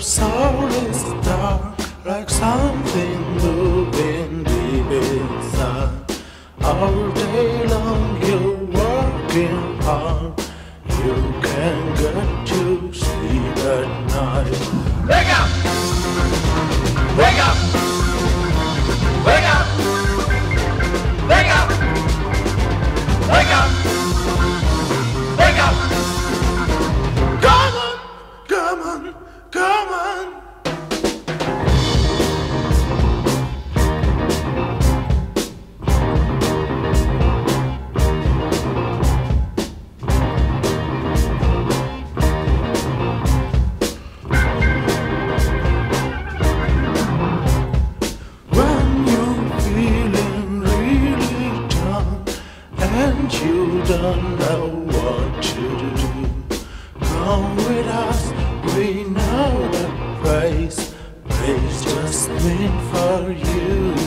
Your soul is dark, like something moving deep inside. All day long you're working hard. You can get to sleep at night. Wake up! Wake up! Wake up! Wake up! Wake up! Wake up! Don't know what to do, come with us. We know the place. Place just meant for you.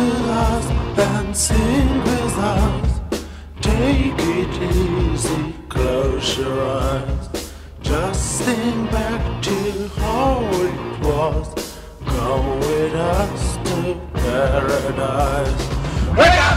With us and sing with us. Take it easy, close your eyes. Just think back to how it was. Come with us to paradise. Up!